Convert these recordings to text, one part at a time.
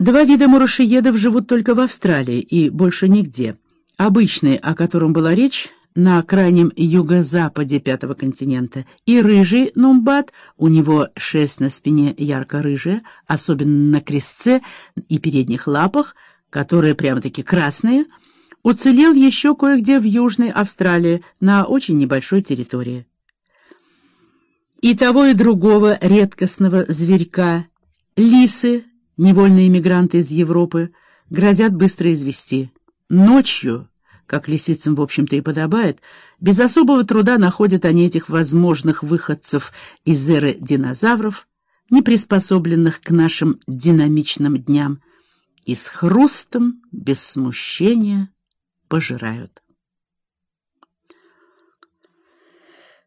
Два вида мурашиедов живут только в Австралии и больше нигде. Обычный, о котором была речь, на крайнем юго-западе пятого континента, и рыжий нумбат, у него шерсть на спине ярко-рыжая, особенно на крестце и передних лапах, которые прямо-таки красные, уцелел еще кое-где в Южной Австралии на очень небольшой территории. И того, и другого редкостного зверька лисы, невольные иммигранты из Европы, грозят быстро извести. Ночью, как лисицам, в общем-то, и подобает, без особого труда находят они этих возможных выходцев из эры динозавров, не приспособленных к нашим динамичным дням, и с хрустом, без смущения, пожирают.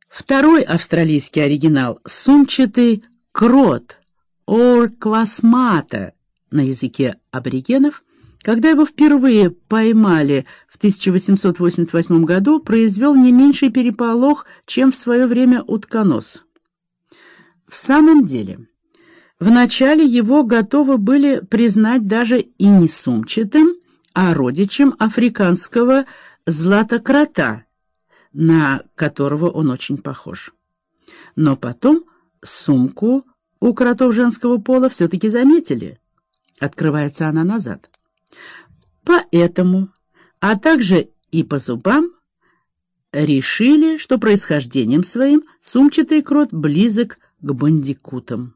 Второй австралийский оригинал — сумчатый крот — орквасмата на языке аборигенов, когда его впервые поймали в 1888 году, произвел не меньший переполох, чем в свое время утконос. В самом деле, вначале его готовы были признать даже и не сумчатым, а родичем африканского златокрота, на которого он очень похож. Но потом сумку у кротов женского пола все-таки заметили. Открывается она назад. Поэтому, а также и по зубам, решили, что происхождением своим сумчатый крот близок к бандикутам.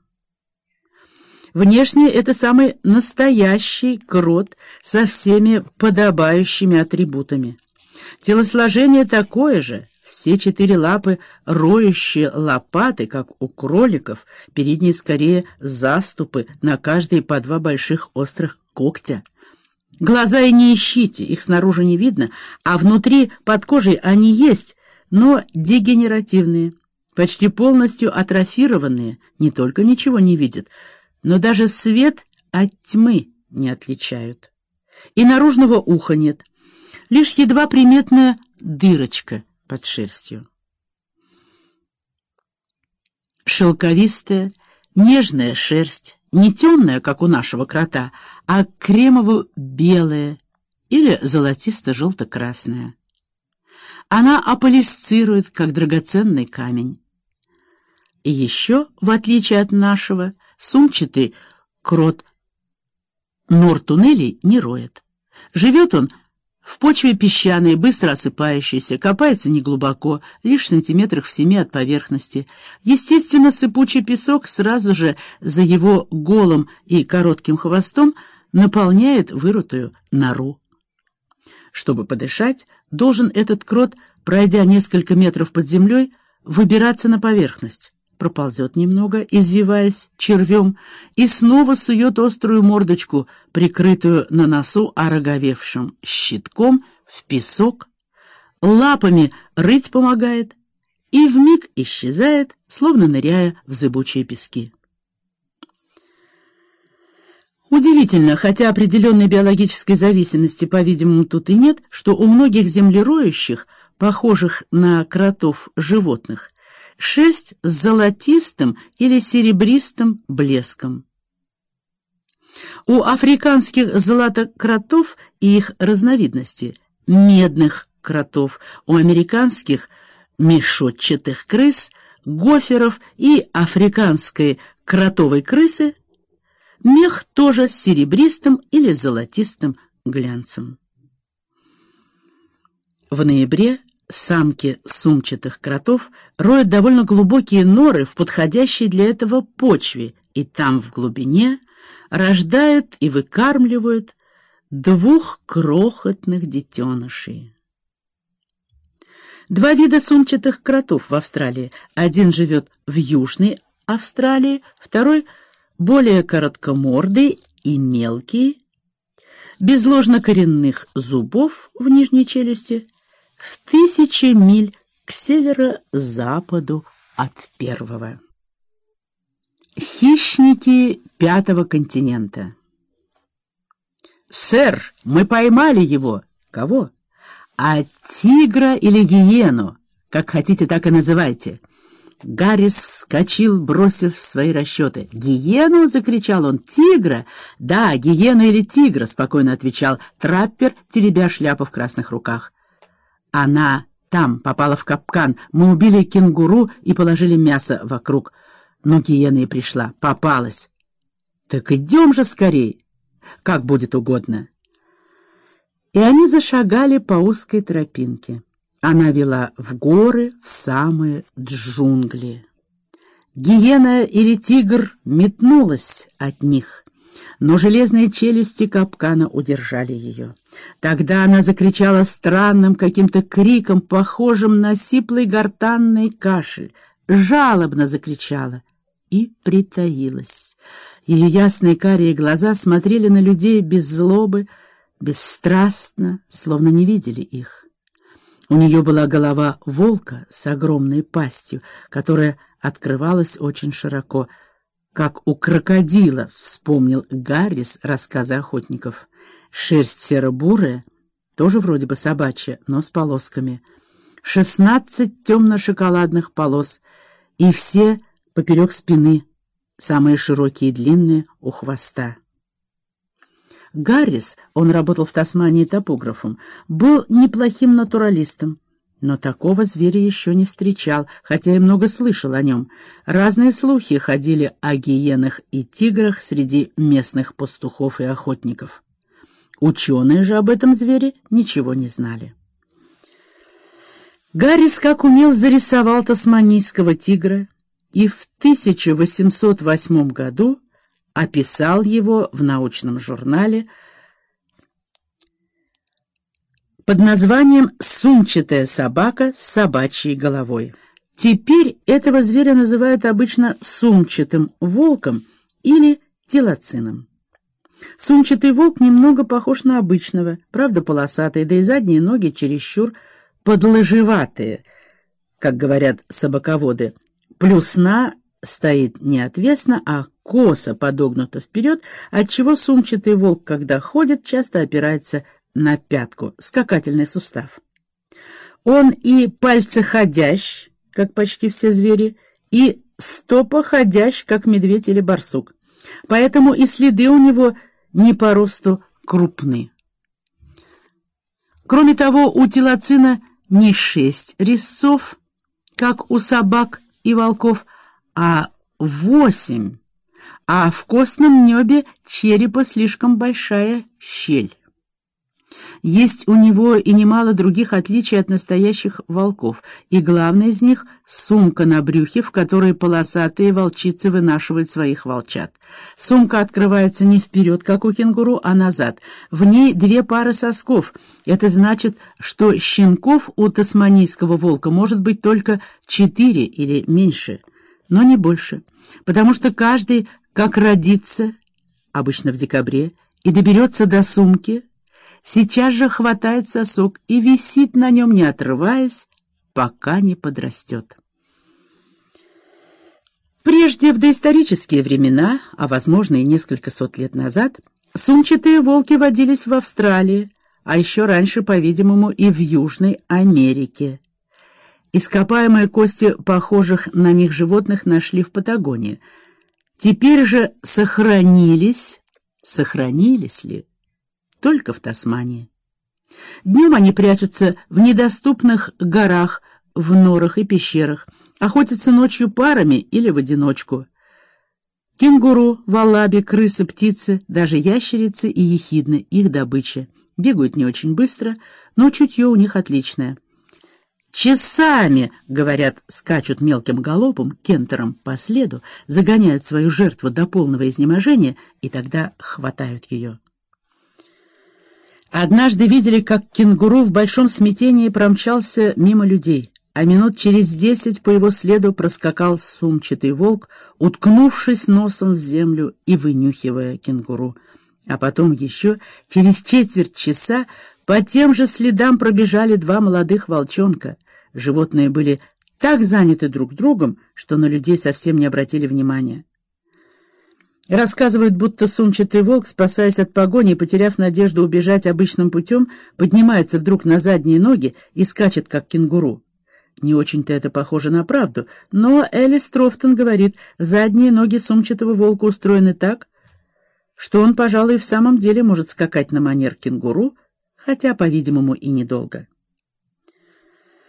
Внешне это самый настоящий крот со всеми подобающими атрибутами. Телосложение такое же, все четыре лапы роющие лопаты, как у кроликов, передние скорее заступы, на каждой по два больших острых когтя. Глаза и не ищите, их снаружи не видно, а внутри под кожей они есть, но дегенеративные, почти полностью атрофированные, не только ничего не видят, но даже свет от тьмы не отличают. И наружного уха нет, лишь едва приметная дырочка — под шерстью. Шелковистая, нежная шерсть, не темная, как у нашего крота, а кремово-белая или золотисто-желто-красная. Она аполисцирует, как драгоценный камень. И еще, в отличие от нашего, сумчатый крот нор туннелей не роет. Живет он в почве песчаной, быстро осыпающейся, копается неглубоко, лишь в сантиметрах в семи от поверхности. Естественно, сыпучий песок сразу же за его голым и коротким хвостом наполняет вырутую нору. Чтобы подышать, должен этот крот, пройдя несколько метров под землей, выбираться на поверхность проползет немного, извиваясь червем, и снова сует острую мордочку, прикрытую на носу ороговевшим щитком, в песок, лапами рыть помогает и вмиг исчезает, словно ныряя в зыбучие пески. Удивительно, хотя определенной биологической зависимости, по-видимому, тут и нет, что у многих землероющих, похожих на кротов животных, шерсть с золотистым или серебристым блеском. У африканских золотокротов и их разновидности – медных кротов, у американских – мешотчатых крыс, гоферов и африканской кротовой крысы – мех тоже с серебристым или золотистым глянцем. В ноябре Самки сумчатых кротов роют довольно глубокие норы в подходящей для этого почве, и там в глубине рождают и выкармливают двух крохотных детенышей. Два вида сумчатых кротов в Австралии. Один живет в Южной Австралии, второй более короткомордый и мелкий, без ложнокоренных зубов в нижней челюсти, в тысячи миль к северо-западу от первого. Хищники пятого континента «Сэр, мы поймали его!» «Кого?» «А тигра или гиену, как хотите, так и называйте. Гаррис вскочил, бросив свои расчеты. «Гиену?» — закричал он. «Тигра?» «Да, гиену или тигра», — спокойно отвечал траппер, теребя шляпу в красных руках. «Она там попала в капкан. Мы убили кенгуру и положили мясо вокруг. Но гиена и пришла. Попалась». «Так идем же скорей!» «Как будет угодно». И они зашагали по узкой тропинке. Она вела в горы, в самые джунгли. Гиена или тигр метнулась от них, но железные челюсти капкана удержали ее. Тогда она закричала странным каким-то криком, похожим на сиплый гортанный кашель, жалобно закричала и притаилась. Ее ясные карие глаза смотрели на людей без злобы, бесстрастно, словно не видели их. У нее была голова волка с огромной пастью, которая открывалась очень широко, как у крокодила, вспомнил Гаррис рассказы охотников. Шерсть серо-бурая, тоже вроде бы собачья, но с полосками. Шестнадцать темно-шоколадных полос, и все поперек спины, самые широкие и длинные у хвоста. Гаррис, он работал в Тасмании топографом, был неплохим натуралистом, но такого зверя еще не встречал, хотя и много слышал о нем. Разные слухи ходили о гиенах и тиграх среди местных пастухов и охотников. Ученые же об этом звере ничего не знали. Гаррис, как умел, зарисовал тасманийского тигра и в 1808 году описал его в научном журнале под названием «Сумчатая собака с собачьей головой». Теперь этого зверя называют обычно сумчатым волком или телоцином. Сумчатый волк немного похож на обычного, правда полосатый, да и задние ноги чересчур подлыжеватые, как говорят собаководы. Плюсна стоит не отвесно, а косо подогнута вперед, отчего сумчатый волк, когда ходит, часто опирается на пятку, скакательный сустав. Он и пальцеходящ, как почти все звери, и стопоходящ, как медведь или барсук. Поэтому и следы у него не по росту крупны. Кроме того, у телоцина не шесть резцов, как у собак и волков, а восемь, а в костном небе черепа слишком большая щель. Есть у него и немало других отличий от настоящих волков, и главное из них — сумка на брюхе, в которой полосатые волчицы вынашивают своих волчат. Сумка открывается не вперед, как у кенгуру, а назад. В ней две пары сосков. Это значит, что щенков у тасманийского волка может быть только четыре или меньше, но не больше, потому что каждый, как родится, обычно в декабре, и доберется до сумки — сейчас же хватает сосок и висит на нем, не отрываясь, пока не подрастет. Прежде, в доисторические времена, а, возможно, и несколько сот лет назад, сумчатые волки водились в Австралии, а еще раньше, по-видимому, и в Южной Америке. Ископаемые кости похожих на них животных нашли в Патагонии. Теперь же сохранились, сохранились ли, только в Тасмании. Днем они прячутся в недоступных горах, в норах и пещерах, охотятся ночью парами или в одиночку. Кенгуру, валаби, крысы, птицы, даже ящерицы и ехидны — их добыча. Бегают не очень быстро, но чутье у них отличное. Часами, говорят, скачут мелким галопом, кентером по следу, загоняют свою жертву до полного изнеможения и тогда хватают ее. Однажды видели, как кенгуру в большом смятении промчался мимо людей, а минут через десять по его следу проскакал сумчатый волк, уткнувшись носом в землю и вынюхивая кенгуру. А потом еще через четверть часа по тем же следам пробежали два молодых волчонка. Животные были так заняты друг другом, что на людей совсем не обратили внимания. Рассказывают, будто сумчатый волк, спасаясь от погони и потеряв надежду убежать обычным путем, поднимается вдруг на задние ноги и скачет, как кенгуру. Не очень-то это похоже на правду, но Элис Трофтон говорит, задние ноги сумчатого волка устроены так, что он, пожалуй, в самом деле может скакать на манер кенгуру, хотя, по-видимому, и недолго.